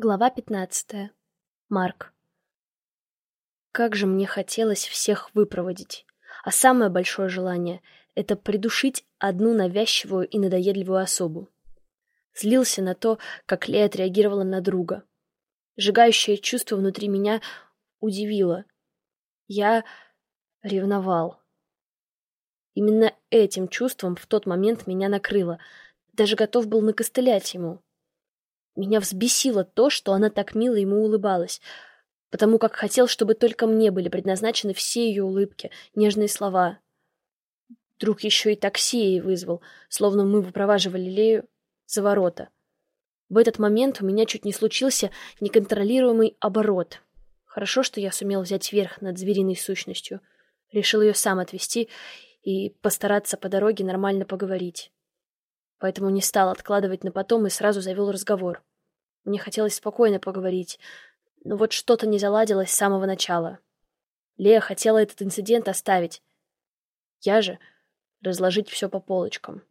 Глава пятнадцатая. Марк. Как же мне хотелось всех выпроводить. А самое большое желание — это придушить одну навязчивую и надоедливую особу. Злился на то, как Лея отреагировала на друга. Сжигающее чувство внутри меня удивило. Я ревновал. Именно этим чувством в тот момент меня накрыло. Даже готов был накостылять ему. Меня взбесило то, что она так мило ему улыбалась, потому как хотел, чтобы только мне были предназначены все ее улыбки, нежные слова. Друг еще и такси ей вызвал, словно мы выпроваживали Лею за ворота. В этот момент у меня чуть не случился неконтролируемый оборот. Хорошо, что я сумел взять верх над звериной сущностью. Решил ее сам отвезти и постараться по дороге нормально поговорить. Поэтому не стал откладывать на потом и сразу завел разговор. Мне хотелось спокойно поговорить, но вот что-то не заладилось с самого начала. Лея хотела этот инцидент оставить. Я же разложить все по полочкам.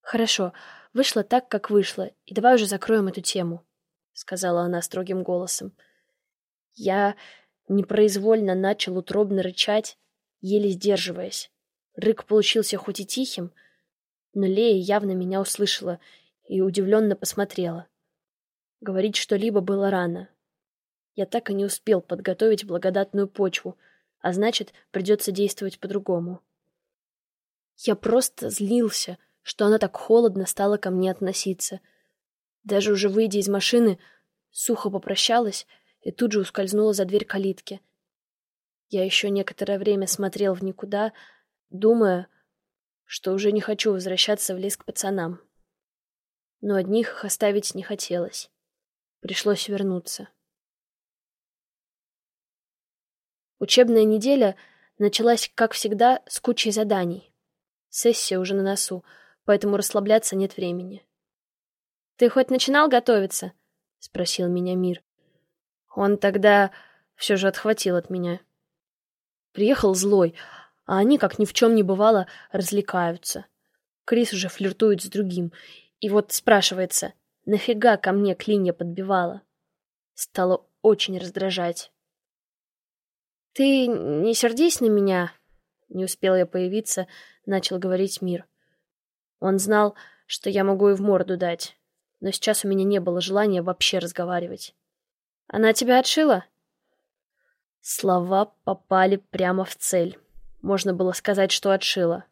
«Хорошо, вышло так, как вышло, и давай уже закроем эту тему», — сказала она строгим голосом. Я непроизвольно начал утробно рычать, еле сдерживаясь. Рык получился хоть и тихим, но Лея явно меня услышала и удивленно посмотрела. Говорить что-либо было рано. Я так и не успел подготовить благодатную почву, а значит, придется действовать по-другому. Я просто злился, что она так холодно стала ко мне относиться. Даже уже выйдя из машины, сухо попрощалась и тут же ускользнула за дверь калитки. Я еще некоторое время смотрел в никуда, думая, что уже не хочу возвращаться в лес к пацанам. Но одних их оставить не хотелось. Пришлось вернуться. Учебная неделя началась, как всегда, с кучей заданий. Сессия уже на носу, поэтому расслабляться нет времени. «Ты хоть начинал готовиться?» — спросил меня Мир. Он тогда все же отхватил от меня. Приехал злой, а они, как ни в чем не бывало, развлекаются. Крис уже флиртует с другим, и вот спрашивается, Нафига ко мне клинья подбивала? Стало очень раздражать. «Ты не сердись на меня!» Не успела я появиться, начал говорить Мир. Он знал, что я могу и в морду дать, но сейчас у меня не было желания вообще разговаривать. «Она тебя отшила?» Слова попали прямо в цель. Можно было сказать, что отшила.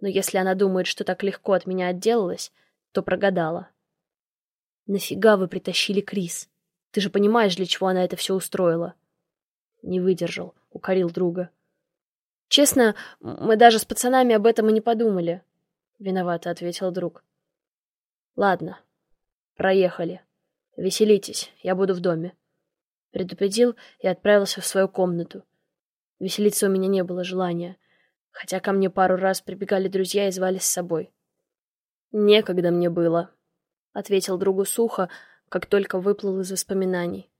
Но если она думает, что так легко от меня отделалась, то прогадала. Нафига вы притащили Крис? Ты же понимаешь, для чего она это все устроила. Не выдержал, укорил друга. Честно, мы даже с пацанами об этом и не подумали. Виновато ответил друг. Ладно, проехали. Веселитесь, я буду в доме. Предупредил и отправился в свою комнату. Веселиться у меня не было желания, хотя ко мне пару раз прибегали друзья и звали с собой. Некогда мне было, — ответил другу сухо, как только выплыл из воспоминаний.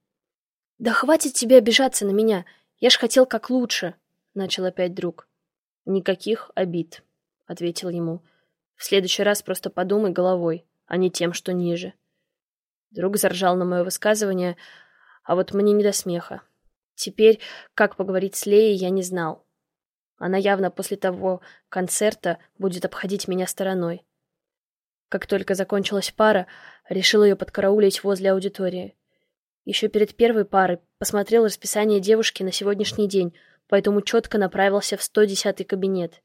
«Да хватит тебе обижаться на меня! Я ж хотел как лучше!» — начал опять друг. «Никаких обид», — ответил ему. «В следующий раз просто подумай головой, а не тем, что ниже». Друг заржал на мое высказывание, а вот мне не до смеха. Теперь, как поговорить с Леей, я не знал. Она явно после того концерта будет обходить меня стороной. Как только закончилась пара, решил ее подкараулить возле аудитории. Еще перед первой парой посмотрел расписание девушки на сегодняшний день, поэтому четко направился в 110-й кабинет.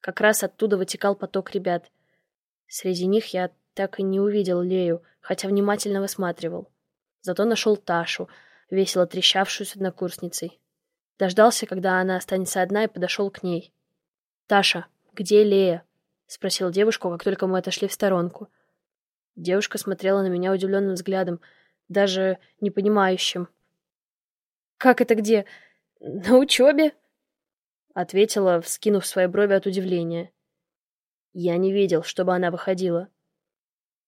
Как раз оттуда вытекал поток ребят. Среди них я так и не увидел Лею, хотя внимательно высматривал. Зато нашел Ташу, весело трещавшую с однокурсницей. Дождался, когда она останется одна, и подошел к ней. «Таша, где Лея?» — спросил девушку, как только мы отошли в сторонку. Девушка смотрела на меня удивленным взглядом, даже непонимающим. «Как это где? На учебе?» — ответила, вскинув свои брови от удивления. Я не видел, чтобы она выходила.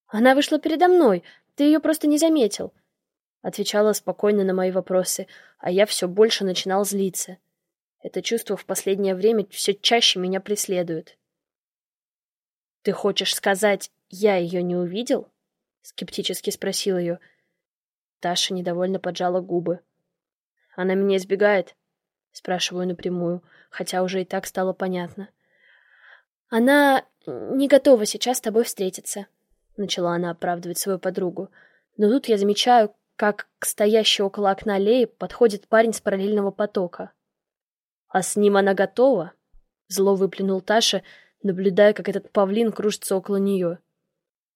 «Она вышла передо мной, ты ее просто не заметил», — отвечала спокойно на мои вопросы, а я все больше начинал злиться. Это чувство в последнее время все чаще меня преследует. «Ты хочешь сказать, я ее не увидел?» — скептически спросил ее. Таша недовольно поджала губы. «Она меня избегает?» Спрашиваю напрямую, хотя уже и так стало понятно. «Она не готова сейчас с тобой встретиться», — начала она оправдывать свою подругу. Но тут я замечаю, как к стоящей около окна Леи подходит парень с параллельного потока. «А с ним она готова?» — зло выплюнул Таша, наблюдая, как этот павлин кружится около нее.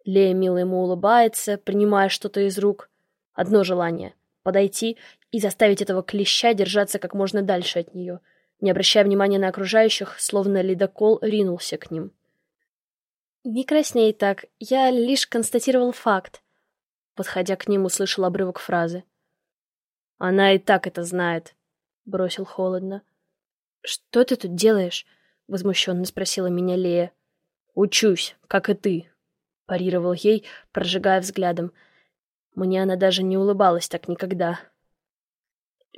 Лея мило ему улыбается, принимая что-то из рук. Одно желание — подойти и заставить этого клеща держаться как можно дальше от нее, не обращая внимания на окружающих, словно ледокол ринулся к ним. «Не красней так, я лишь констатировал факт», — подходя к ним, услышал обрывок фразы. «Она и так это знает», — бросил холодно. «Что ты тут делаешь?» — возмущенно спросила меня Лея. «Учусь, как и ты», — парировал ей, прожигая взглядом. Мне она даже не улыбалась так никогда.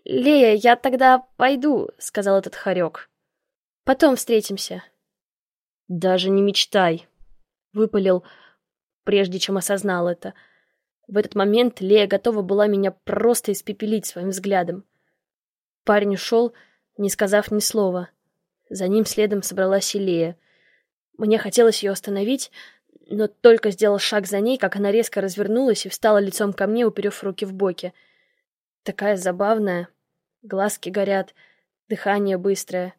«Лея, я тогда пойду», — сказал этот хорек. «Потом встретимся». «Даже не мечтай», — выпалил, прежде чем осознал это. В этот момент Лея готова была меня просто испепелить своим взглядом. Парень ушел, не сказав ни слова. За ним следом собралась и. Мне хотелось ее остановить, но только сделал шаг за ней, как она резко развернулась и встала лицом ко мне, уперев руки в боки. Такая забавная. Глазки горят, дыхание быстрое.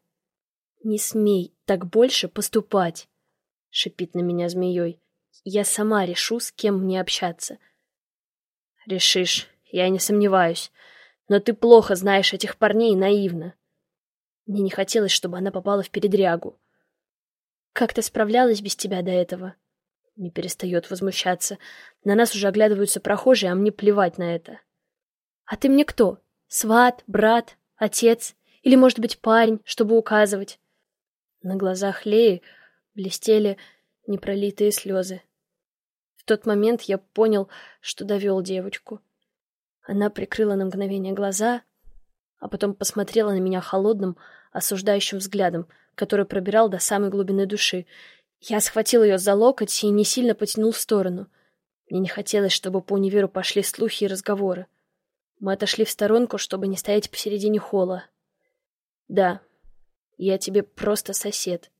«Не смей так больше поступать!» — шипит на меня змеей. «Я сама решу, с кем мне общаться». «Решишь, я не сомневаюсь. Но ты плохо знаешь этих парней наивно». Мне не хотелось, чтобы она попала в передрягу. «Как ты справлялась без тебя до этого?» Не перестает возмущаться. На нас уже оглядываются прохожие, а мне плевать на это. «А ты мне кто? Сват, брат, отец? Или, может быть, парень, чтобы указывать?» На глазах Леи блестели непролитые слезы. В тот момент я понял, что довел девочку. Она прикрыла на мгновение глаза, а потом посмотрела на меня холодным, осуждающим взглядом, который пробирал до самой глубины души, я схватил ее за локоть и не сильно потянул в сторону. Мне не хотелось, чтобы по универу пошли слухи и разговоры. Мы отошли в сторонку, чтобы не стоять посередине холла. Да, я тебе просто сосед.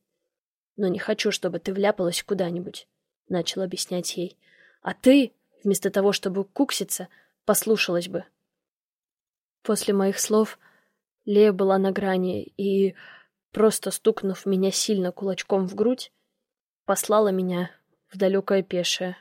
Но не хочу, чтобы ты вляпалась куда-нибудь, — начал объяснять ей. А ты, вместо того, чтобы кукситься, послушалась бы. После моих слов Лея была на грани и, просто стукнув меня сильно кулачком в грудь, послала меня в далекое пешее.